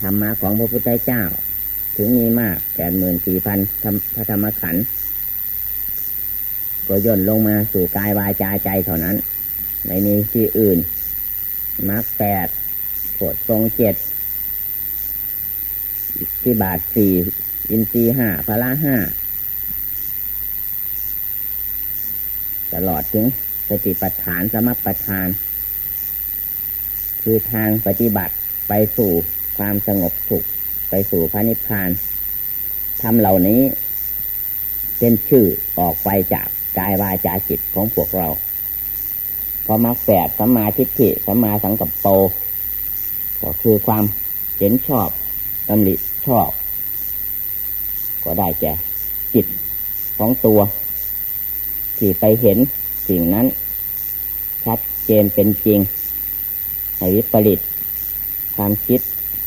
ธรรมะของพระพุทธเจ้า ถึงมีมากแปดหมื่นสี่พันพระธรรมขันธ์ก็ย่นลงมาสู่กายวายใจใจเท่านั้นไม่มีที่อื่นมรรคแปดโพดทรงเจ็ดที่บาทสี่อินทรีห้าพละห้าตลอดถึงสติปัฏฐานสมัปปัฏฐาน คือทางปฏิบัติไปสู่ ความสงบสุขไปสู่พระนิพพานทำเหล่านี้เป็นชื่อออกไปจากกายวาจาจิตของพวกเราพอมาแฝดสัมมาทิฏฐิสัมมาสังกัปโปก็คือความเห็นชอบตำลิชอบ ก็ได้แก่จิตของตัว ที่ไปเห็นสิ่งนั้น ชัดเจนเป็นจริงในวิปริตความคิด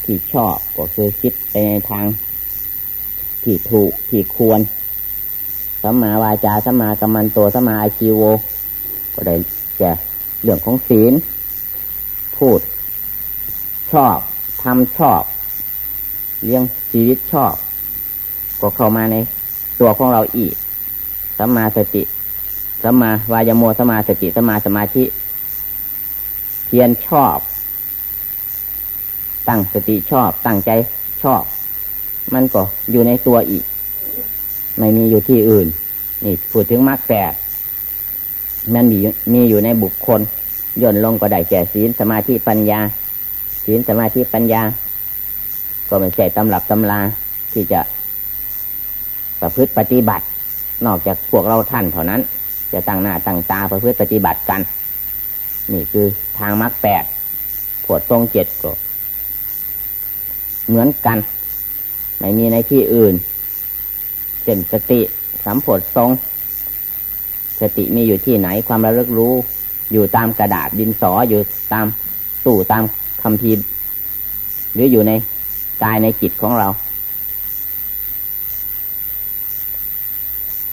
ที่ชอบก็คือคิดไปในทาง ที่ถูกที่ควรสัมมาวาจาสัมมากัมมันโตสัมมาอาชีโว ก็ได้แก่เรื่องของศีล พูด ชอบทำชอบ เลี้ยงชีวิตชอบ ก็เข้ามาในตัวของเราอีกสัมมาสติสัมมาวายโมสัมมาสติสัมมาสมาธิเพียรชอบ ตั้งสติชอบ ตั้งใจชอบ มันก็อยู่ในตัวอีก ไม่มีอยู่ที่อื่น นี่พูดถึงมรรคแปดมันมีมีอยู่ในบุคคลย่นลงก็ได้แก่ศีลสมาธิปัญญา ศีลสมาธิปัญญา ก็ไม่ใช่ตำรับตำลาที่จะประพฤติปฏิบัติ นอกจากพวกเราท่านเท่านั้น จะตั้งหน้าตั้งตาประพฤติปฏิบัติกัน นี่คือทางมรรคแปดปวดตรงเจ็ดก็ เหมือนกันไม่มีในที่อื่นเช่นสติสัมผดทรง สติมีอยู่ที่ไหนความระลึกรู้ อยู่ตามกระดาษดินสออยู่ตามตู้ตามคำพีหรืออยู่ในกายในจิตของเรา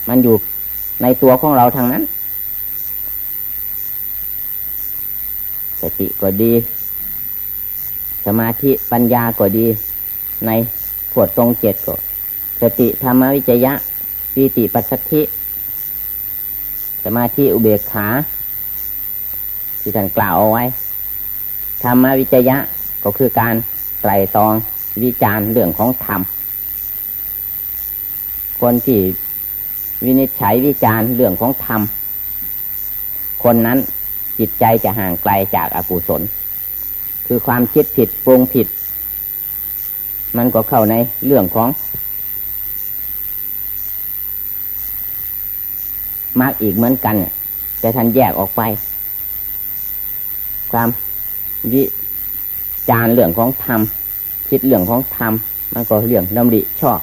มันอยู่ในตัวของเราทางนั้น สติก็ดี สมาธิปัญญาก็ดี ในปวดตรงเจ็ดก็สติธรรมวิจยะปีติปัสสธิ สมาธิอุเบกขาที่ท่านกล่าวเอาไว้ธรรมวิจยะก็คือการไตรตรองวิจารเรื่องของธรรม คนที่วินิจฉัยวิจารเรื่องของธรรม คนนั้นจิตใจจะห่างไกลจากอากุศล คือความคิดผิดปรุงผิด มันก็เข้าในเรื่องของมากอีกเหมือนกัน แต่ท่านแยกออกไป ความวิจารเรื่องของธรรมคิดเรื่องของธรรมมันก็เรื่องดำริชอบ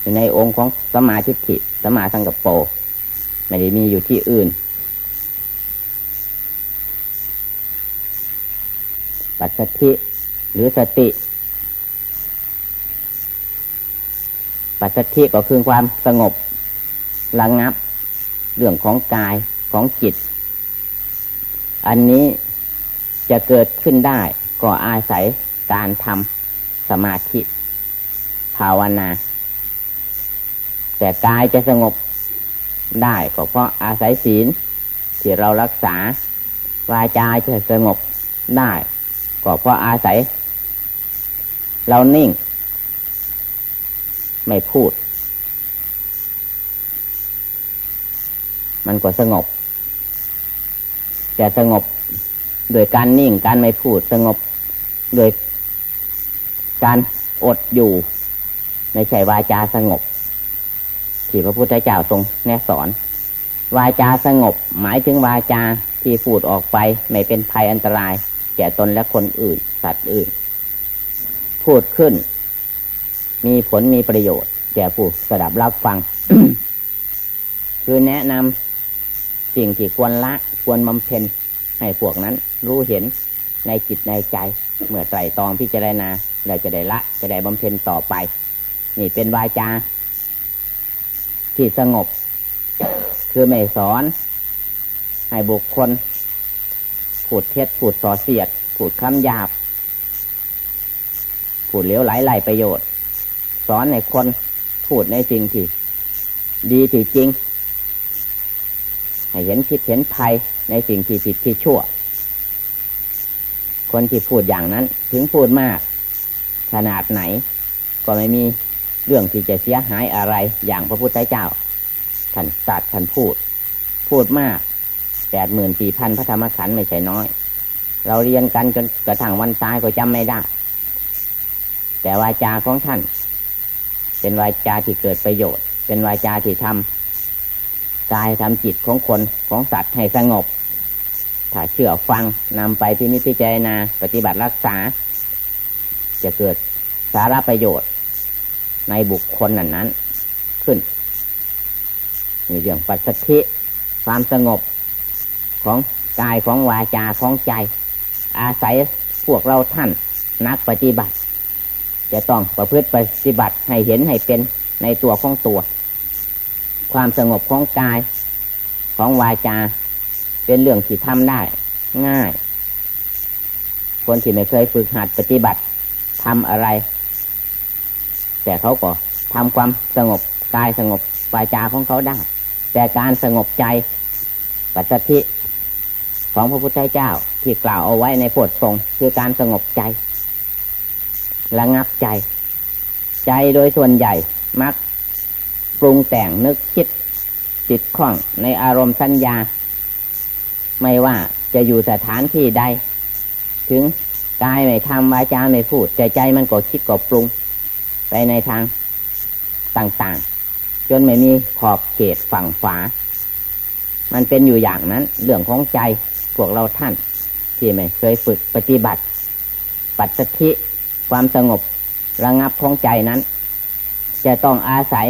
อยู่ในองค์ของสมาธิสมาสังกปโปไม่ได้มีอยู่ที่อื่น ปัสสธิหรือสติ ปัสสธิก็คือความสงบระงับ เรื่องของกายของจิต อันนี้จะเกิดขึ้นได้ก็อาศัยการทำสมาธิ ภาวนา แต่กายจะสงบได้ก็เพราะอาศัยศีลที่เรารักษาวาจาจะสงบได้ ก็เพราะอาศัย เรานิ่ง ไม่พูด มันก็สงบ แต่สงบโดยการนิ่งการไม่พูดสงบโดยการอดอยู่ในใช่วาจาสงบ ที่พระพุทธเจ้าทรงแนะสอน วาจาสงบ หมายถึงวาจาที่พูดออกไป ไม่เป็นภัยอันตราย แก่ตนและคนอื่น สัตว์อื่น พูดขึ้น มีผลมีประโยชน์ แก่ผู้สดับรับฟัง คือแนะนำสิ่งที่ควรละ ควรบำเพ็ญให้พวกนั้น รู้เห็นในจิตในใจ เมื่อไตรตองพิจารณาเราจะได้ละ จะได้บำเพ็ญต่อไป นี่เป็นวาจา ที่สงบ คือไม่สอน ให้บุคคล พูดเท็จพูดส่อเสียดพูดคำหยาบพูดเลี้ยวไหลไหลประโยชน์ สอนในคนพูดในสิ่งที่ ดีที่จริง ให้เห็นคิดเห็นภัยในสิ่งที่ผิดที่ชั่ว คนที่พูดอย่างนั้นถึงพูดมาก ขนาดไหน ก็ไม่มีเรื่องที่จะเสียหายอะไรอย่างพระพุทธเจ้าท่านตัดท่านพูด พูดมาก แปดหมื่นสี่พันพระธรรมขันธ์ไม่ใช่น้อย เราเรียนกันจนกระทั่งวันตายก็จำไม่ได้ แต่วาจาของท่าน เป็นวาจาที่เกิดประโยชน์ เป็นวาจาที่ทำกายทำจิตของคนของสัตว์ให้สงบ ถ้าเชื่อฟังนำไปที่นิพพิจารณาปฏิบัติรักษา จะเกิดสาระประโยชน์ ในบุคคลนั้นนั้นขึ้นมีเรื่องปัสสธิความสงบ ของกายของวาจาของใจ อาศัยพวกเราท่านนักปฏิบัติ จะต้องประพฤติปฏิบัติให้เห็นให้เป็นในตัวของตัว ความสงบของกายของวาจา เป็นเรื่องที่ทำได้ ง่าย คนที่ไม่เคยฝึกหัดปฏิบัติทำอะไร แต่เขาก็ทำความสงบกายสงบวาจาของเขาได้ แต่การสงบใจปัจจทิ ของพระพุทธเจ้าที่กล่าวเอาไว้ในโพธิทรงคือการสงบใจระงับใจ ใจโดยส่วนใหญ่มักปรุงแต่งนึกคิดจิตข้องในอารมณ์สัญญา ไม่ว่าจะอยู่สถานที่ใด ถึงกายไม่ทำวาจาไม่พูดใจใจมันก็คิดก็ปรุง ไปในทางต่างๆ จนไม่มีขอบเขตฝั่งฝา มันเป็นอยู่อย่างนั้น เรื่องของใจ วกเราท่าน ที่ไม่เคยฝึกปฏิบัติ ปัจจิความสงบระงับของใจนั้น จะต้องอาศัย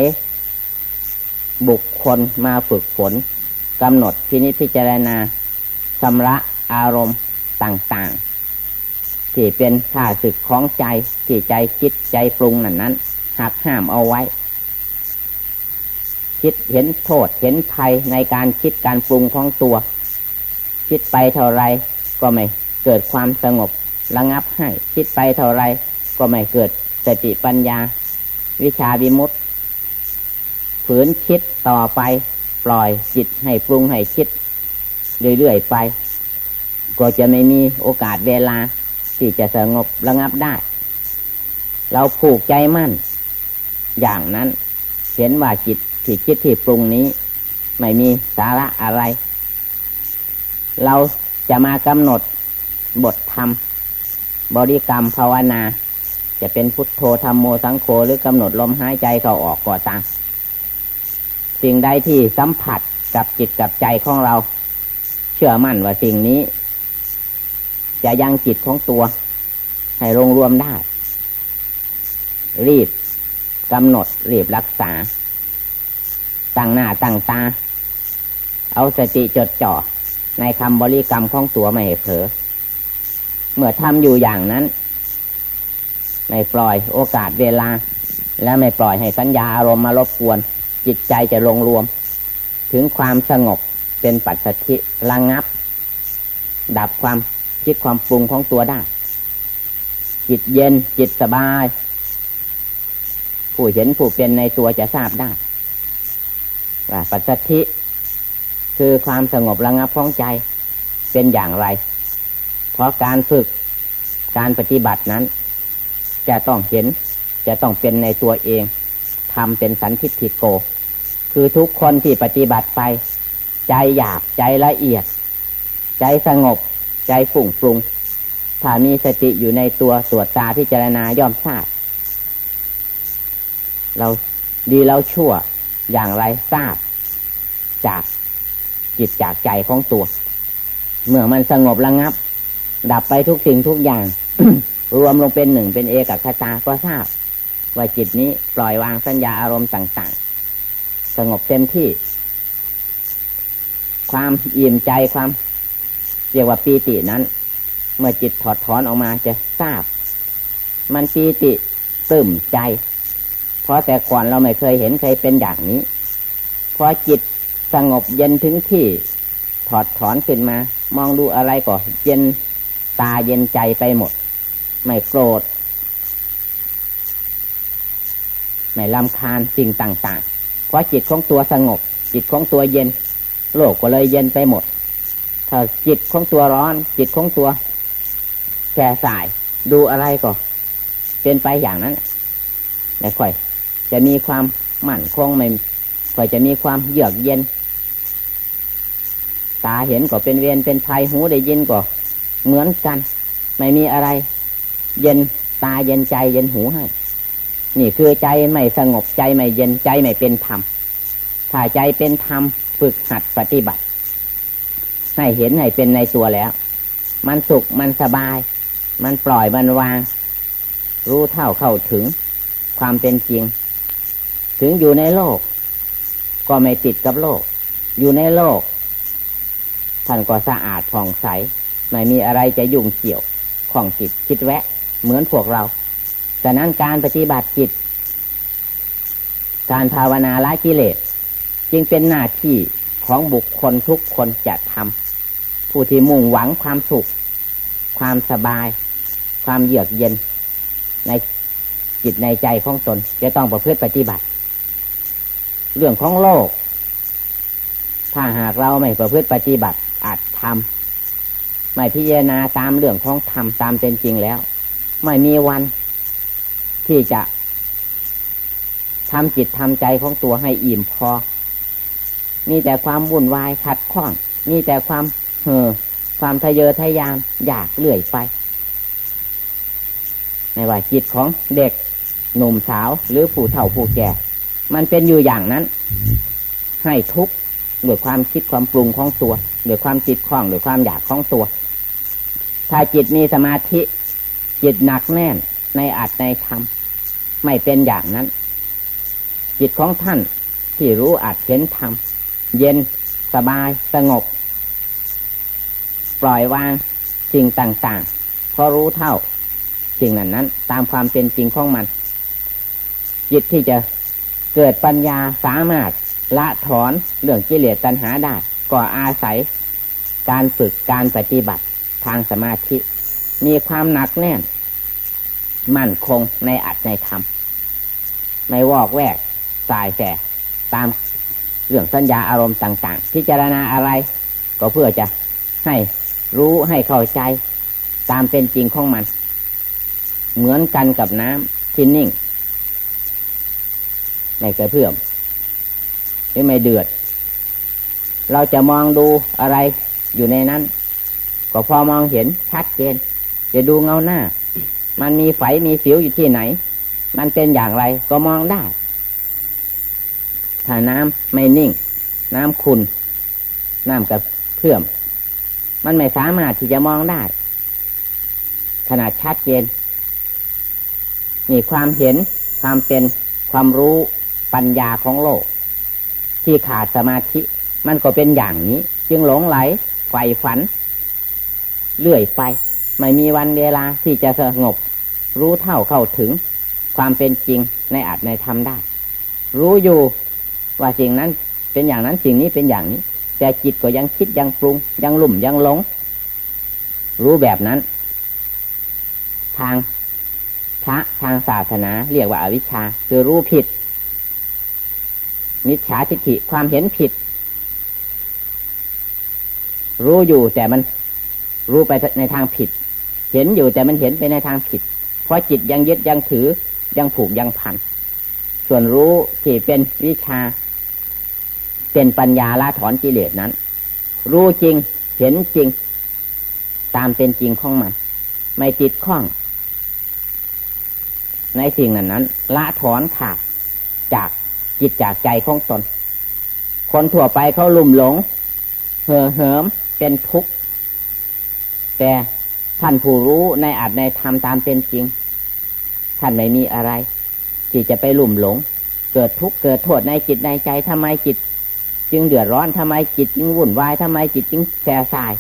บุคคลมาฝึกฝนกำหนดพินิจพิจารณาชำระอารมณ์ต่างๆ ที่เป็นข้าศึกของใจที่ใจคิดใจปรุงนั่นนั้นหักห้ามเอาไว้ คิดเห็นโทษเห็นภัยในการคิดการปรุงของตัว คิดไปเท่าไรก็ไม่เกิดความสงบระงับให้ คิดไปเท่าไรก็ไม่เกิดสติปัญญา วิชาบิมุตฝืนคิดต่อไปปล่อยจิตให้ปรุงให้คิด เรื่อยๆไป ก็จะไม่มีโอกาสเวลา ที่จะสงบระงับได้ เราผูกใจมั่น อย่างนั้น เห็นว่าจิตที่คิดที่ปรุงนี้ ไม่มีสาระอะไร เราจะมากำหนดบทธรรม บริกรรมภาวนา จะเป็นพุทโธธรรมโมสังโฆหรือกำหนดลมหายใจเข้าออกก่อตามสิ่งใดที่สัมผัสกับจิตกับใจของเรา เชื่อมั่นว่าสิ่งนี้ จะยังจิตของตัว ให้รวมรวมได้ รีบกำหนดรีบรักษา ตั้งหน้าตั้งตา เอาสติจดจ่อ ในคำบริกรรมของตัวไม่ให้เผลอเมื่อทำอยู่อย่างนั้น ไม่ปล่อยโอกาสเวลา และไม่ปล่อยให้สัญญาอารมณ์มารบกวน จิตใจจะลงรวม ถึงความสงบเป็นปัจจัิระงับ ดับความคิดความปรุงของตัวได้ จิตเย็นจิตสบาย ผู้เห็นผู้เป็นในตัวจะทราบได้ว่าปัจจัิ คือความสงบระงับของใจเป็นอย่างไร เพราะการฝึกการปฏิบัตินั้น จะต้องเห็นจะต้องเป็นในตัวเองทำเป็นสันทิฏฐิโก คือทุกคนที่ปฏิบัติไป ใจหยาบใจละเอียด ใจสงบ ใจฝุ่งปรุง ถ้ามีสติอยู่ในตัวตรวจตาพิจรณาย่อมทราบเราดีเราชั่วอย่างไรทราบ จาก จิตจากใจของตัว เมื่อมันสงบระงับ ดับไปทุกสิ่งทุกอย่าง รวมลงเป็นหนึ่งเป็นเอกคตาก็ทราบ ว่าจิตนี้ปล่อยวางสัญญาอารมณ์ต่างๆ สงบเต็มที่ ความอิ่มใจความเรียกว่าปีตินั้น เมื่อจิตถอดถอนออกมาจะทราบ มันปีติตื่มใจ เพราะแต่ก่อนเราไม่เคยเห็นเคยเป็นอย่างนี้พอจิต สงบเย็นถึงที่ ถอดถอนขึ้นมา มองดูอะไรก็เย็นตาเย็นใจไปหมด ไม่โกรธ ไม่ลำคาญสิ่งต่างๆ เพราะจิตของตัวสงบ จิตของตัวเย็น โลกก็เลยเย็นไปหมด ถ้าจิตของตัวร้อน จิตของตัวแก่สาย ดูอะไรก็ เป็นไปอย่างนั้นไม่ค่อย จะมีความมั่นคงไม่ค่อยจะมีความเยือกเย็น ตาเห็นก็เป็นเวียนเป็นภัยหูได้ยินก็เหมือนกัน ไม่มีอะไร เย็นตาเย็นใจเย็นหูให้ นี่คือใจไม่สงบใจไม่เย็นใจไม่เป็นธรรมถ้าใจเป็นธรรมฝึกหัดปฏิบัติ ให้เห็นให้เป็นในตัวแล้ว มันสุขมันสบาย มันปล่อยมันวาง รู้เท่าเข้าถึงความเป็นจริง ถึงอยู่ในโลก ก็ไม่ติดกับโลก อยู่ในโลก ท่านก็สะอาดผ่องใส ไม่มีอะไรจะยุ่งเกี่ยวของจิตคิดแวะ เหมือนพวกเราแต่นั้นการปฏิบัติจิต การภาวนาละกิเลส จึงเป็นหน้าที่ของบุคคลทุกคนจะทำผู้ที่มุ่งหวังความสุข ความสบาย ความเยือกเย็น ในจิตในใจของตนจะต้องประพฤติปฏิบัติ เรื่องของโลก ถ้าหากเราไม่ประพฤติปฏิบัติ อาจทำไม่พิจารณาตามเรื่องของธรรมตามเป็นจริงแล้ว ไม่มีวันที่จะทำจิตทำใจของตัวให้อิ่มพอ มีแต่ความวุ่นวายขัดข้อง มีแต่ความเห่อความทะเยอทะยานอยากเลื่อยไป ไม่ว่าจิตของเด็กหนุ่มสาวหรือผู้เฒ่าผู้แก่ มันเป็นอยู่อย่างนั้น ให้ทุกข์ด้วยความคิดความปรุงของตัว ด้วยความจิตคล้องด้วยความอยากของตัว ถ้าจิตมีสมาธิจิตหนักแน่นในอัตในธรรมไม่เป็นอย่างนั้น จิตของท่านที่รู้อาจเห็นธรรมเย็นสบายสงบ ปล่อยวางสิ่งต่างๆเพราะรู้เท่าสิ่งนั้นนั้น ตามความเป็นจริงของมัน จิตที่จะเกิดปัญญาสามารถละถอนเรื่องกิเลสตัณหาได้ ก็อาศัยการฝึกการปฏิบัติทางสมาธิ มีความหนักแน่น มั่นคงในอัตในธรรมไม่วอกแวกสายแสตามเรื่องสัญญาอารมณ์ต่าง ๆ พิจารณาอะไร ก็เพื่อจะให้รู้ให้เข้าใจตามเป็นจริงของมัน เหมือนกันกับน้ำที่นิ่งไม่กระเพื่อมไม่ไม่เดือด เราจะมองดูอะไรอยู่ในนั้น ก็พอมองเห็นชัดเจน จะดูเงาหน้า มันมีไฝมีสิวอยู่ที่ไหน มันเป็นอย่างไรก็มองได้ ถ้าน้ำไม่นิ่ง น้ำขุนน้ำกับเพื่อม มันไม่สามารถที่จะมองได้ ขนาดชัดเจนมีความเห็นความเป็นความรู้ปัญญาของโลก ที่ขาดสมาธิ มันก็เป็นอย่างนี้ จึงหลงไหลไฟฝันเลื่อยไป ไม่มีวันเวลาที่จะสงบ รู้เท่าเข้าถึง ความเป็นจริงในอาจในธรรมได้ รู้อยู่ว่าสิ่งนั้นเป็นอย่างนั้นสิ่งนี้เป็นอย่างนี้ แต่จิตก็ยังคิดยังปรุง ยังลุ่มยังหลง รู้แบบนั้น ทางพระทางศาสนาเรียกว่าอาวิชชา คือรู้ผิด มิจฉาทิฏฐิความเห็นผิด รู้อยู่แต่มันรู้ไปในทางผิด เห็นอยู่แต่มันเห็นไปในทางผิด เพราะจิตยังยึดยังถือยังผูกยังพัน ส่วนรู้ที่เป็นวิชา เป็นปัญญาละถอนกิเลสนั้น รู้จริงเห็นจริง ตามเป็นจริงของมัน ไม่ติดข้อง ในสิ่งนั้นนั้น ละถอนขาดจากจิตจากใจของตน คนทั่วไปเขาลุ่มหลง เห่อเหิม เป็นทุกข์ แต่ท่านผู้รู้ในอาจในธรรมตามเป็นจริง ท่านไม่มีอะไร ที่จะไปลุ่มหลง เกิดทุกข์เกิดโทษในจิตในใจทำไมจิต จึงเดือดร้อนทำไมจิตจึงวุ่นวายทำไมจิตจึงแสสาย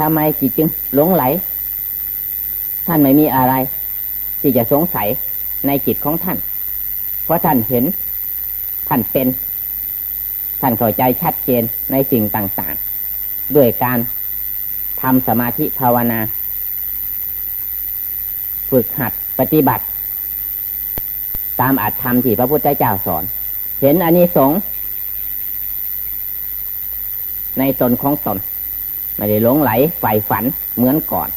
ทำไมจิตจึงหลงไหล ท่านไม่มีอะไร ที่จะสงสัยในจิตของท่าน เพราะท่านเห็น ท่านเป็น ท่านเข้าใจชัดเจนในสิ่งต่างๆ ด้วยการทำสมาธิภาวนา ฝึกหัดปฏิบัติ ตามอัตธรรมที่พระพุทธเจ้าสอน เห็นอานิสงส์ในตนของตน ไม่ได้หลงไหลใฝ่ฝันเหมือนก่อน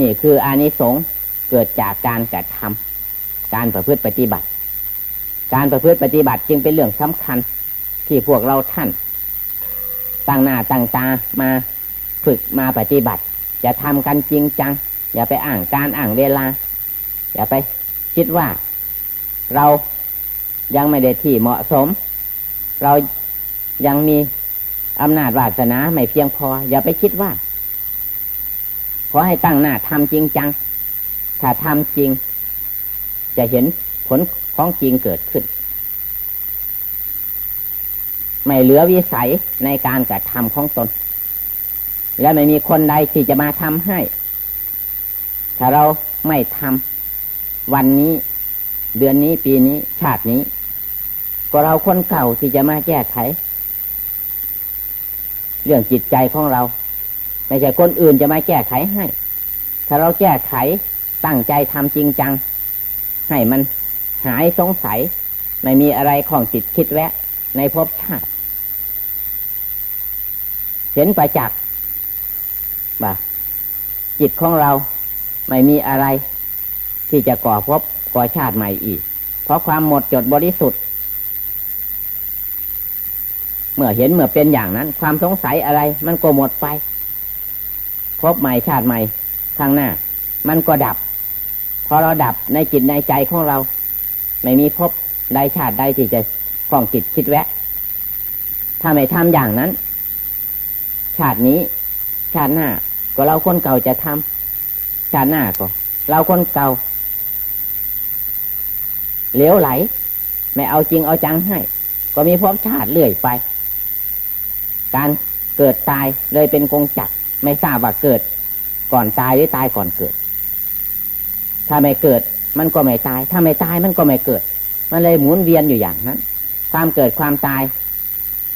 นี่คืออานิสงส์เกิดจากการกระทำการประพฤติปฏิบัติ การประพฤติปฏิบัติจึงเป็นเรื่องสำคัญที่พวกเราท่าน ตั้งหน้าตั้งตามาฝึกมาปฏิบัติ จะทำกันจริงจัง อย่าไปอ่างการอ่างเวลา อย่าไปคิดว่า เรายังไม่ได้ที่เหมาะสม เรายังมีอำนาจวาสนาไม่เพียงพอ อย่าไปคิดว่า ขอให้ตั้งหน้าทำจริงจัง ถ้าทำจริง จะเห็นผลของจริงเกิดขึ้น ไม่เหลือวิสัยในการกระทำของตน และไม่มีคนใดที่จะมาทำให้ ถ้าเราไม่ทำวันนี้ เดือนนี้ปีนี้ ชาตินี้ ก็เราคนเก่าที่จะมาแก้ไข เรื่องจิตใจของเรา ไม่ใช่คนอื่นจะมาแก้ไขให้ ถ้าเราแก้ไขตั้งใจทำจริงจัง ให้มันหายสงสัย ไม่มีอะไรของจิตคิดแวะในภพชาติ เห็นประจักษ์ว่าจิตของเราไม่มีอะไร ที่จะก่อภพก่อชาติใหม่อีก เพราะความหมดจดบริสุทธิ์ เมื่อเห็นเมื่อเป็นอย่างนั้น ความสงสัยอะไร มันก็หมดไปพบใหม่ชาติใหม่ข้างหน้า มันก็ดับ พอเราดับในจิตในใจของเรา ไม่มีพบใดชาติใดที่จะคล้องจิตคิดแวะ ถ้าไม่ทำอย่างนั้น ชาตินี้ ชาติหน้า ก็เราคนเก่าจะทำชาติหน้าก็ เราคนเก่าเหลวไหล ไม่เอาจริงเอาจังให้ ก็มีพบชาติเรื่อยไป การเกิดตายเลยเป็นกงจักไม่ทราบว่าเกิด ก่อนตายหรือตายก่อนเกิด ถ้าไม่เกิด มันก็ไม่ตาย ถ้าไม่ตายมันก็ไม่เกิด มันเลยหมุนเวียนอยู่อย่างนั้น ความเกิดความตาย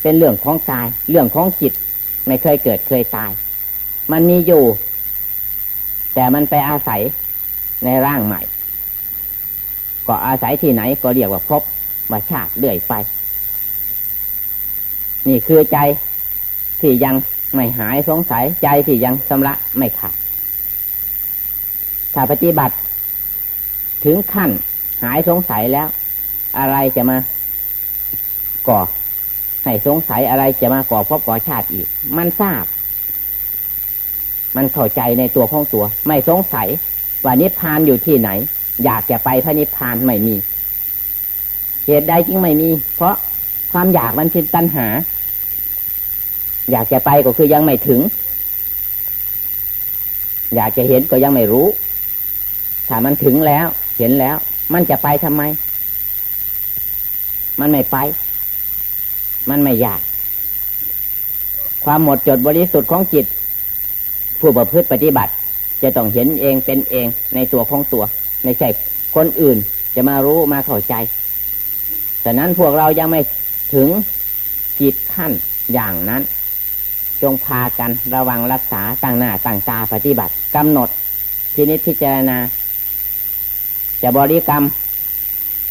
เป็นเรื่องของกาย เรื่องของจิต ไม่เคยเกิดเคยตาย มันมีอยู่ แต่มันไปอาศัยในร่างใหม่ ก็อาศัยที่ไหนก็เรียกว่าพบว่าชาติเรื่อยไป นี่คือใจที่ยังไม่หายสงสัยใจที่ยังสำระไม่ขาดถ้าปฏิบัติ ถึงขั้นหายสงสัยแล้ว อะไรจะมาก่อ ให้สงสัยอะไรจะมาก่อพบก่อชาติอีก มันทราบ มันเข้าใจในตัวของตัว ไม่สงสัยว่านิพพานอยู่ที่ไหน อยากจะไปพระนิพพานไม่มีเหตุใดจึงไม่มี เพราะความอยากมันเป็นตัณหา อยากจะไปก็คือยังไม่ถึง อยากจะเห็นก็ยังไม่รู้ ถ้ามันถึงแล้ว เห็นแล้ว มันจะไปทำไม มันไม่ไป มันไม่ยาก ความหมดจดบริสุทธิ์ของจิต ผู้ประพฤติปฏิบัติ จะต้องเห็นเองเป็นเองในตัวของตัว ไม่ใช่คนอื่นจะมารู้มาเข้าใจ แต่นั้นพวกเรายังไม่ถึงจิตขั้นอย่างนั้น จงพากันระวังรักษาต่างหน้าต่างตาปฏิบัติกำหนดพินิจพิจารณา จะบริกรรม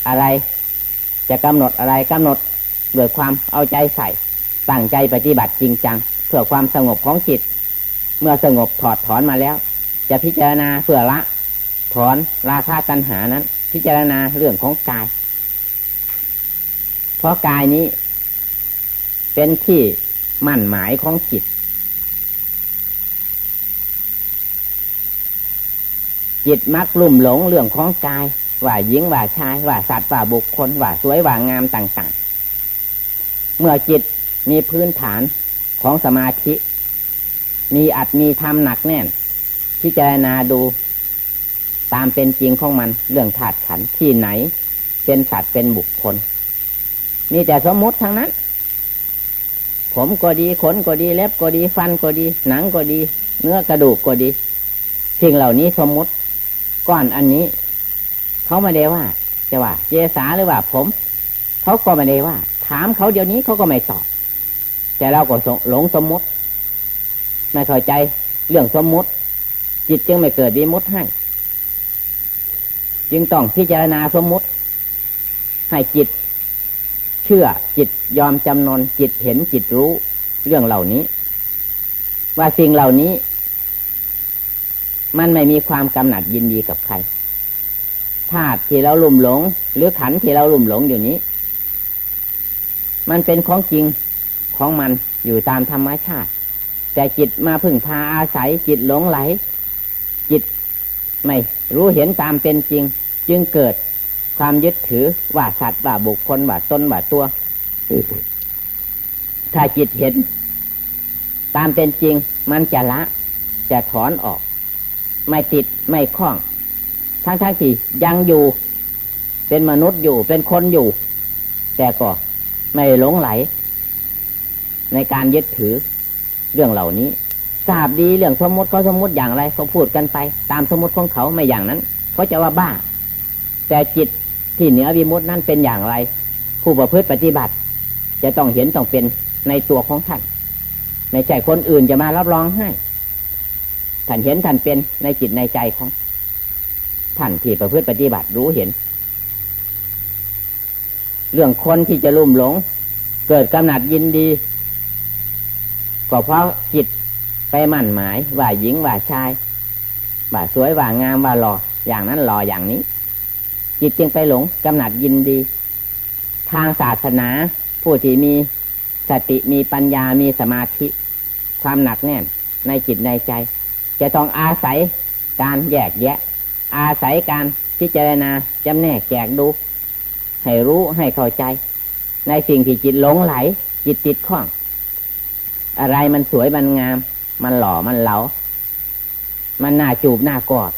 อะไร จะกำหนดอะไรกำหนด ด้วยความเอาใจใส่ ตั้งใจปฏิบัติจริงจัง เพื่อความสงบของจิต เมื่อสงบถอดถอนมาแล้ว จะพิจารณาเพื่อละ ถอนราคาตัณหานั้น พิจารณาเรื่องของกาย เพราะกายนี้ เป็นที่มั่นหมายของจิต จิตมักลุ่มหลงเรื่องของกายว่าหญิงว่าชายว่าสัตว์ว่าบุคคลว่าสวยว่างามต่าง ๆ เมื่อจิตมีพื้นฐานของสมาธิ มีอัดมีธรรมหนักแน่น พิจารณาดูตามเป็นจริงของมันเรื่องถาดขันที่ไหน เป็นสัตว์เป็นบุคคลมีแต่สมมติทั้งนั้น ผมก็ดีขนก็ดีเล็บก็ดีฟันก็ดี หนังก็ดี เนื้อกระดูกก็ดีสิ่งเหล่านี้สมมติก้อนอันนี้ เขาไม่ได้ว่า จะว่าเจสาหรือว่าผม เขาก็ไม่ได้ว่า ถามเขาเดี๋ยวนี้เขาก็ไม่ตอบ แต่เราก็หลงสมมติ ไม่เข้าใจเรื่องสมมติ จิตจึงไม่เกิดวิมุตให้ จึงต้องพิจารณาสมมติ ให้จิต เชื่อจิตยอมจำนนจิตเห็นจิตรู้เรื่องเหล่านี้ ว่าสิ่งเหล่านี้ มันไม่มีความกำหนัดยินดีกับใครธาตุที่เราลุ่มหลง หรือขันที่เราลุ่มหลงอยู่นี้ มันเป็นของจริงของมันอยู่ตามธรรมชาติ แต่จิตมาพึ่งพาอาศัยจิตหลงไหล จิตไม่รู้เห็นตามเป็นจริง จึงเกิดความยึดถือว่าสัตว์ว่าบุคคลว่าตนว่าตัว ถ้าจิตเห็น ตามเป็นจริง มันจะละ จะถอนออก ไม่ติดไม่คล้อง ทั้งทั้งที่ยังอยู่ เป็นมนุษย์อยู่เป็นคนอยู่ แต่ก็ ไม่หลงไหล ในการยึดถือเรื่องเหล่านี้ทราบดีเรื่องสมมติเขาสมมติอย่างไรเขาพูดกันไป ตามสมมติของเขาไม่อย่างนั้นเขาจะว่าบ้า แต่จิตที่เหนือวิมุตินั้นเป็นอย่างไร ผู้ประพฤติปฏิบัติ จะต้องเห็นต้องเป็นในตัวของท่านไม่ใช่คนอื่นจะมารับรองให้ท่านเห็นท่านเป็นในจิตในใจของท่านที่ประพฤติปฏิบัติรู้เห็น เรื่องคนที่จะลุ่มหลง เกิดกำหนัดยินดี ก็เพราะจิตไปมั่นหมายว่าหญิงว่าชาย ว่าสวยว่างามว่าหล่ออย่างนั้นหล่ออย่างนี้ จิตจึงไปหลงกำหนัดยินดี ทางศาสนาผู้ที่มีสติมีปัญญามีสมาธิ ความหนักแน่นในจิตในใจ จะต้องอาศัยการแยกแยะ อาศัยการพิจารณาจำแนกแจกดู ให้รู้ให้เข้าใจ ในสิ่งที่จิตหลงไหล จิตติดข้อง อะไรมันสวยมันงาม มันหล่อมันเหลา มันน่าจูบน่ากอด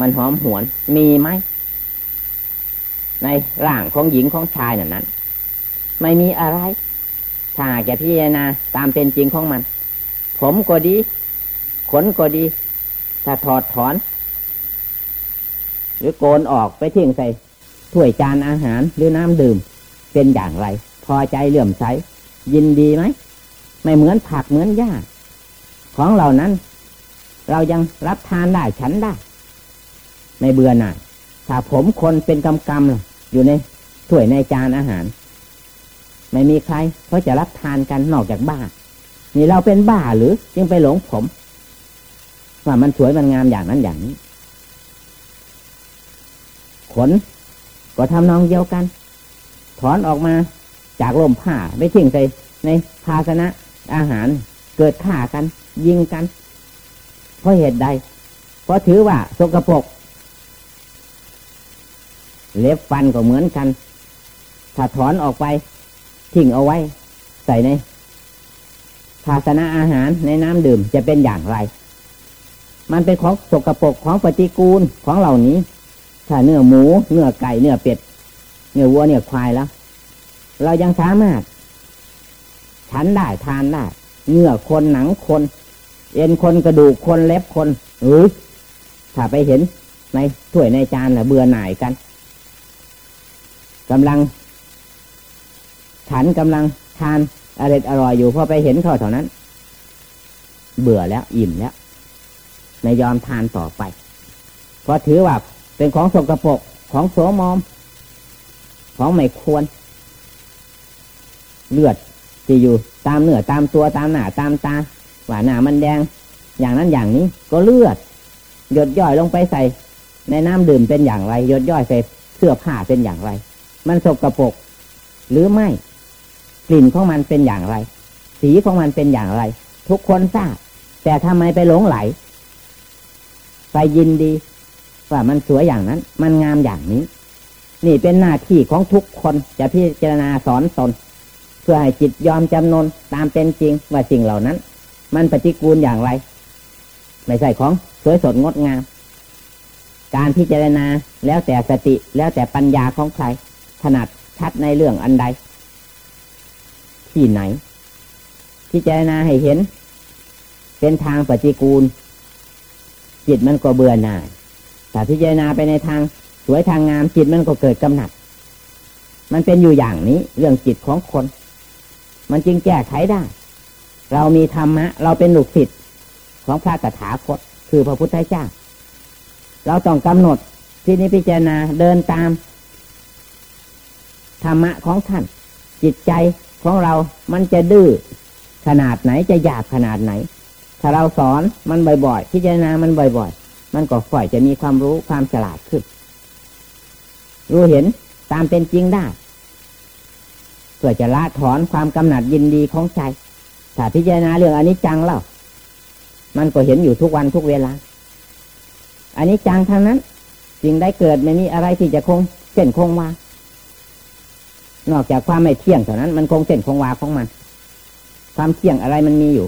มันหอมหวนมีไหม ในร่างของหญิงของชายนั่นนั้น ไม่มีอะไรถ้าจะพิจารณาตามเป็นจริงของมัน ผมก็ดี ขนก็ดี ถ้าถอดถอน หรือโกนออกไปทิ้งใส่ ถ้วยจานอาหารหรือน้ำดื่ม เป็นอย่างไร พอใจเลื่อมใสยินดีไหม ไม่เหมือนผักเหมือนหญ้า ของเหล่านั้น เรายังรับทานได้ฉันได้ ไม่เบื่อหน่ายถ้าผมคนเป็นกำกำอยู่ในถ้วยในจานอาหาร ไม่มีใครเขาจะรับทานกันนอกจากบ้า นี่เราเป็นบ้าหรือจึงไปหลงผม ว่ามันสวยมันงามอย่างนั้นอย่างนี้ขน ก็ทำนองเดียวกัน ถอนออกมาจากลมผ้าไปทิ้งใส่ในภาชนะอาหารเกิดฆ่ากัน ยิงกัน เพราะเหตุใด เพราะถือว่าสกปรกเล็บฟันก็เหมือนกัน ถ้าถอนออกไป ทิ้งเอาไว้ ใส่ในภาชนะอาหารในน้ำดื่มจะเป็นอย่างไร มันเป็นของสกรปรกของปฏิกูลของเหล่านี้ ถ้าเนื้อหมู เนื้อไก่เนื้อเป็ด เนื้อวัวเนื้อควายแล้ว เรายังสามารถฉันได้ทานได้เนื้อคนหนังคน เอ็นคนกระดูกคนเล็บคนหรือถ้าไปเห็นในถ้วยในจานนะเบื่อหน่ายกันกำลัง ฉันกำลังทานอร่อยอร่อยอยู่พอไปเห็นเขาเท่านั้น เบื่อแล้วอิ่มแล้วไม่ยอมทานต่อไป เพราะถือว่า เป็นของสกปรกของโสมอม ของไม่ควร เลือดที่อยู่ตามเนื้อตามตัวตามหน้าตามตาว่าหน้ามันแดง อย่างนั้นอย่างนี้ ก็เลือด หยดย่อยลงไปใส่ ในน้ำดื่มเป็นอย่างไร หยดย่อยใส่เสื้อผ้าเป็นอย่างไร มันสกรปรกหรือไม่ กลิ่นของมันเป็นอย่างไร สีของมันเป็นอย่างไร ทุกคนทราบ แต่ทำไมไปหลงไหล ไปยินดี ว่ามันสวยอย่างนั้น มันงามอย่างนี้ นี่เป็นหน้าที่ของทุกคนจะพิจารณาสอนตน เพื่อให้จิตยอมจำนนตามเป็นจริงว่าสิ่งเหล่านั้น มันปฏิกูลอย่างไร ไม่ใช่ของสวยสดงดงาม การพิจารณาแล้วแต่สติแล้วแต่ปัญญาของใคร ถนัดชัดในเรื่องอันใด ที่ไหน พิจารณาให้เห็น เป็นทางปฏิกูล จิตมันก็เบื่อหน่าย แต่พิจารณาไปในทางสวยทางงามจิตมันก็เกิดกำหนัด มันเป็นอยู่อย่างนี้เรื่องจิตของคน มันจึงแก้ไขได้ เรามีธรรมะ เราเป็นลูกศิษย์ของพระตถาคตคือพระพุทธเจ้า เราต้องกำหนดที่นี้พิจารณาเดินตาม ธรรมะของท่าน จิตใจของเรามันจะดื้อขนาดไหนจะหยาบขนาดไหน ถ้าเราสอนมันบ่อยๆ พิจารณามันบ่อยๆ มันก็ค่อยจะมีความรู้ความฉลาดขึ้น รู้เห็นตามเป็นจริงได้ เพื่อจะละถอนความกำหนัดยินดีของใจ ถ้าพิจารณาเรื่องอันิจจังแล้วมันก็เห็นอยู่ทุกวันทุกเวลา อันนี้จังทางนั้นสิ่งได้เกิดไม่มีอะไรที่จะคงเส้นคงวา นอกจากความไม่เที่ยงเท่านั้น มันคงเส้นคงวาของมัน ความเที่ยงอะไรมันมีอยู่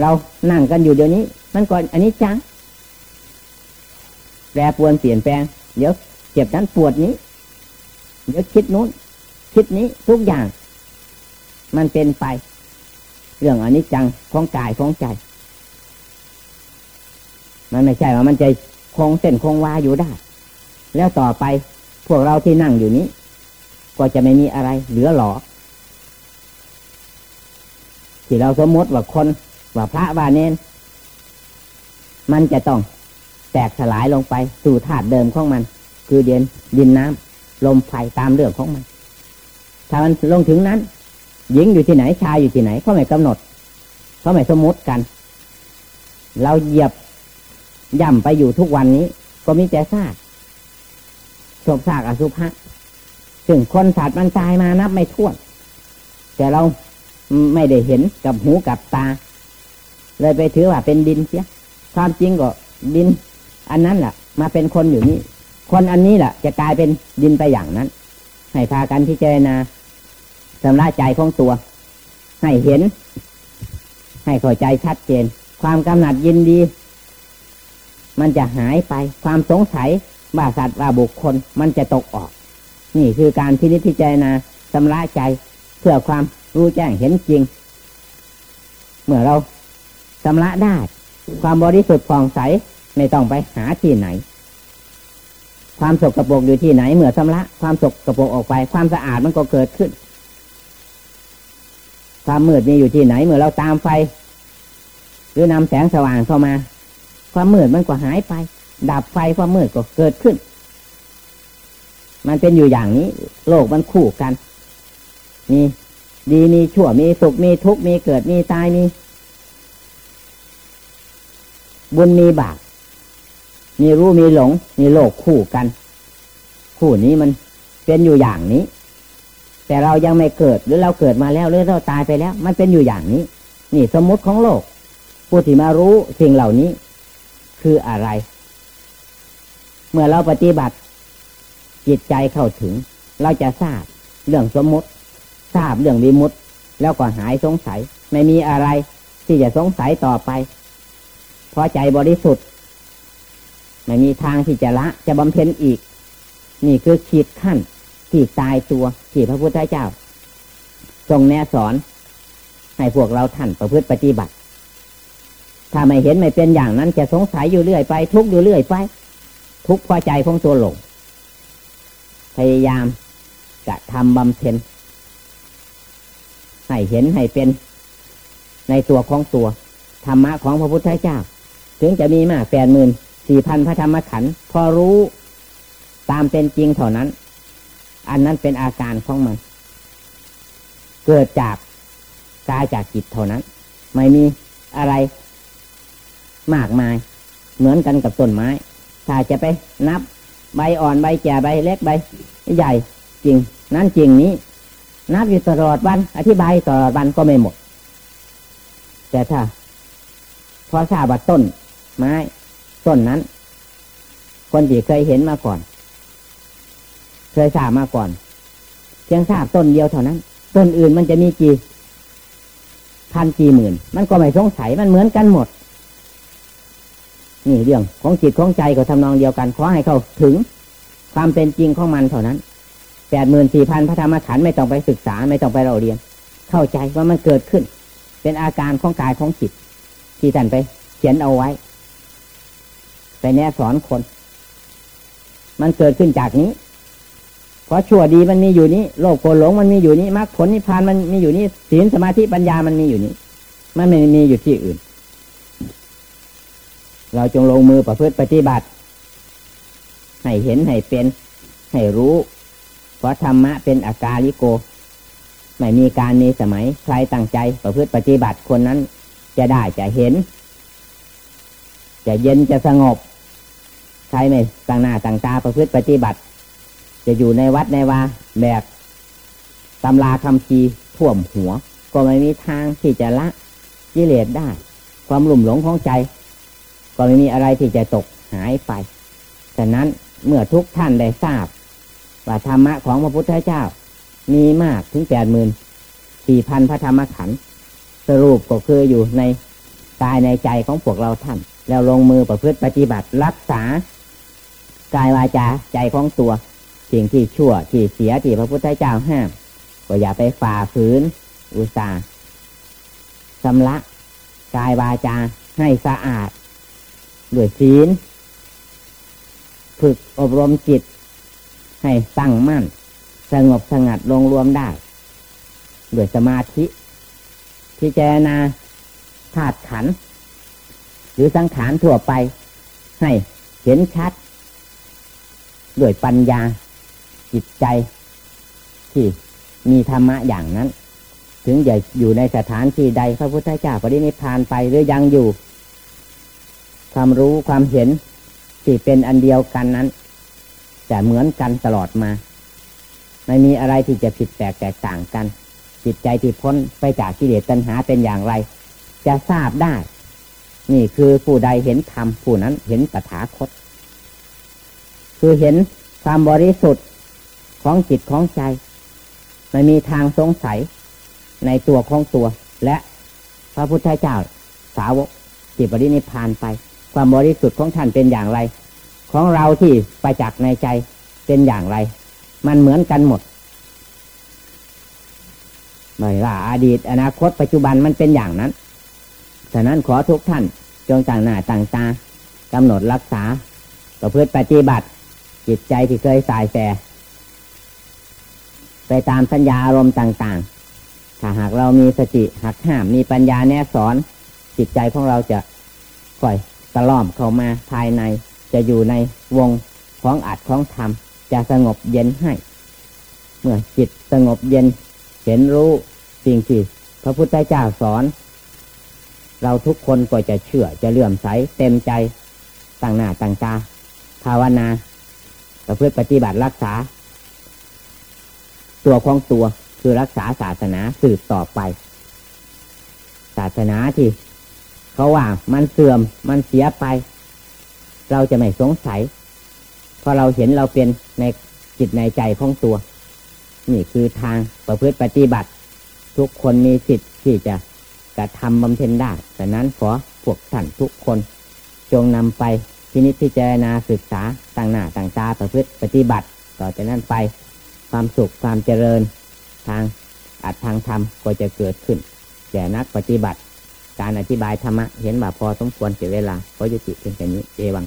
เรานั่งกันอยู่เดี๋ยวนี้ มันก่อนอันนี้จัง แปรปวนเปลี่ยนแปลง เดี๋ยวเจ็บนั้นปวดนี้ เดี๋ยวคิดนู้น คิดนี้ทุกอย่าง มันเป็นไป เรื่องอันนี้จังของกายของใจ มันไม่ใช่ว่ามันจะคงเส้นคงวาอยู่ได้ แล้วต่อไปพวกเราที่นั่งอยู่นี้ ก็จะไม่มีอะไรเหลือหลอที่เราสมมติว่าคนว่าพระว่าเนนมันจะต้อง แตกสลายลงไปสู่ธาตุเดิมของมัน คือเดียนดินน้ำลมไฟตามเรื่องของมัน ถ้ามันลงถึงนั้น หญิงอยู่ที่ไหนชายอยู่ที่ไหนเขาไม่กำหนดเขาไม่สมมติกัน เราเหยียบย่ำไปอยู่ทุกวันนี้ ก็มีแต่ซากศกซากอสุภะซึ่งคนสัตว์มันตายมานับไม่ถ้วน แต่เราไม่ได้เห็นกับหูกับตา เลยไปถือว่าเป็นดินเสียความจริงก็ดิน อันนั้นแหละมาเป็นคนอยู่นี่คนอันนี้แหละจะกลายเป็นดินไปอย่างนั้น ให้พากันพิจารณาสำระใจของตัว ให้เห็น ให้เข้าใจชัดเจน ความกำหนัดยินดี มันจะหายไป ความสงสัยว่าสัตว์ว่าบุคคลมันจะตกออก นี่คือการพินิจพิจารณาสำระใจเพื่อความรู้แจ้งเห็นจริง เมื่อเราสำระได้ ความบริสุทธิ์ฟองใส ไม่ต้องไปหาที่ไหน ความสกรปรกอยู่ที่ไหนเมื่อสำระความสกรปรกออกไป ความสะอาดมันก็เกิดขึ้น ความมืดมีอยู่ที่ไหน เมื่อเราตามไฟ หรือนำแสงสว่างเข้ามา ความมืดมันก็หายไป ดับไฟความมืดก็เกิดขึ้น มันเป็นอยู่อย่างนี้ โลกมันคู่กันมีดีมีชั่วมีสุขมีทุกข์มีเกิดมีตายมีบุญมีบาป มีรู้มีหลง มีโลกคู่กัน คู่นี้มันเป็นอยู่อย่างนี้ แต่เรายังไม่เกิดหรือเราเกิดมาแล้วหรือเราตายไปแล้ว มันเป็นอยู่อย่างนี้ นี่สมมติของโลก ผู้ที่มารู้สิ่งเหล่านี้ คืออะไร เมื่อเราปฏิบัติ จิตใจเข้าถึง เราจะทราบเรื่องสมมติ ทราบเรื่องวิมุตแล้วก็หายสงสัย ไม่มีอะไรที่จะสงสัยต่อไป เพราะใจบริสุทธิ์ ไม่มีทางที่จะละ จะบำเพ็ญอีก นี่คือขีดขั้นที่ตายตัวที่พระพุทธเจ้า ทรงแนะสอน ให้พวกเราท่านประพฤติปฏิบัติ ถ้าไม่เห็นไม่เป็นอย่างนั้นจะสงสัยอยู่เรื่อยไป ทุกอยู่เรื่อยไป ทุกพอใจของตัวหลง พยายามจะทำบำเพ็ญให้เห็นให้เป็นในตัวของตัวธรรมะของพระพุทธเจ้า ถึงจะมีมากแปดหมื่น สี่พันพระธรรมขันธ์พอรู้ตามเป็นจริงเท่านั้น อันนั้นเป็นอาการของมัน เกิดจากกายจากจิตเท่านั้น ไม่มีอะไรมากมาย เหมือนกันกับต้นไม้ ถ้าจะไปนับ ใบอ่อนใบแก่ใบเล็กใบ ใหญ่จริง นั้นจริงนี้ นับอยู่ตลอดวัน อธิบายตลอดวันก็ไม่หมด แต่ถ้า พอทราบว่าต้น ไม้ ต้นนั้น คนที่เคยเห็นมาก่อน เคยทราบมาก่อน เพียงทราบต้นเดียวเท่านั้น ต้นอื่นมันจะมีกี่พันกี่หมื่น มันก็ไม่สงสัยมันเหมือนกันหมด นี่เรื่องของจิตของใจก็ทำนองเดียวกันขอให้เขาถึง ความเป็นจริงของมันเท่านั้นแปดหมื่นสี่พันพระธรรมขันธ์ไม่ต้องไปศึกษาไม่ต้องไปเราเรียน เข้าใจว่ามันเกิดขึ้น เป็นอาการของกายของจิต ที่ท่านไป เขียนเอาไว้ ไปแนะสอนคน มันเกิดขึ้นจากนี้ เพราะชั่วดีมันมีอยู่นี้โลกโกหลงมันมีอยู่นี้มรรคผลนิพพานมันมีอยู่นี้ศีลสมาธิปัญญามันมีอยู่นี้ มันไม่มีอยู่ที่อื่น เราจงลงมือประพฤติปฏิบัติ ให้เห็นให้เป็น ให้รู้ เพราะธรรมะเป็นอาการลิโก ไม่มีการมีสมัยใครตั้งใจประพฤติปฏิบัติคนนั้นจะได้จะเห็น จะเย็นจะสงบ ใครไม่ตั้งหน้าตั้งตาประพฤติปฏิบัติ จะอยู่ในวัดในวาแบบตำราคำชีท่วมหัว ก็ไม่มีทางที่จะละกิเลสได้ ความหลุ่มหลงของใจ ก็ไม่มีอะไรที่จะตกหายไปฉะนั้นเมื่อทุกท่านได้ทราบ ว่าธรรมะของพระพุทธเจ้า มีมากถึงแปดหมื่นสี่พันพระธรรมขันธ์สรุปก็คืออยู่ในกายในใจของพวกเราท่าน แล้วลงมือประพฤติปฏิบัติรักษา กายวาจาใจของตัว สิ่งที่ชั่วที่เสียที่พระพุทธเจ้าห้าม ก็อย่าไปฝ่าฝืน อุตสาห์ชำระกายวาจาให้สะอาด ด้วยศีลฝึกอบรมจิต ให้ตั้งมั่น สงบสงัดลงรวมได้ ด้วยสมาธิพิจารณาธาตุขัน หรือสังขารทั่วไป ให้เห็นชัด ด้วยปัญญา จิตใจ ที่มีธรรมะอย่างนั้น ถึงจะอยู่ในสถานที่ใดพระพุทธเจ้าปรินิพานไปหรือยังอยู่ ความรู้ความเห็นที่เป็นอันเดียวกันนั้นจะเหมือนกันตลอดมา ไม่มีอะไรที่จะผิดแปลกแตกต่างกัน จิตใจที่พ้นไปจากกิเลสตัณหาเป็นอย่างไร จะทราบได้ นี่คือผู้ใดเห็นธรรมผู้นั้นเห็นตถาคต คือเห็นความบริสุทธิ์ของจิตของใจไม่มีทางสงสัยในตัวของตัว และพระพุทธเจ้าสาวกที่ปรินิพานไป ความบริสุทธิ์ของท่านเป็นอย่างไร ของเราที่ไปจากในใจเป็นอย่างไร มันเหมือนกันหมดไม่ว่าอดีตอนาคตปัจจุบันมันเป็นอย่างนั้นฉะนั้นขอทุกท่านจงต่างหน้าต่างตากำหนดรักษาประพฤติปฏิบัติ จิตใจที่เคยสายแส ไปตามสัญญาอารมณ์ต่าง ๆ ถ้าหากเรามีสติหักห้ามมีปัญญาแนสอน จิตใจของเราจะค่อยตะล่อมเข้ามาภายใน จะอยู่ในวงของอัดของธรรม จะสงบเย็นให้ เมื่อจิตสงบเย็น เห็นรู้สิ่งที่พระพุทธเจ้าสอน เราทุกคนก็จะเชื่อจะเลื่อมใสเต็มใจต่างหน้าต่างตาภาวนา ประพฤติปฏิบัติรักษา ตัวของตัวคือรักษาศาสนาสืบต่อไป ศาสนาที่เขาว่ามันเสื่อมมันเสียไป เราจะไม่สงสัยเพราะเราเห็นเราเป็นในจิตในใจของตัว นี่คือทางประพฤติปฏิบัติ ทุกคนมีสิทธิ์ที่จะกระทำบำเพ็ญได้แต่นั้นขอพวกท่านทุกคนจงนำไป พินิจพิจารณาศึกษาต่างหน้าต่างตาประพฤติปฏิบัติ ต่อจากนั้นไปความสุขความเจริญทางอัดทางธรรมก็จะเกิดขึ้นแก่นักปฏิบัติ การอธิบายธรรมะเห็นว่าพอสมควรเสียเวลาเพราะยุติเพียงแค่นี้เอวัง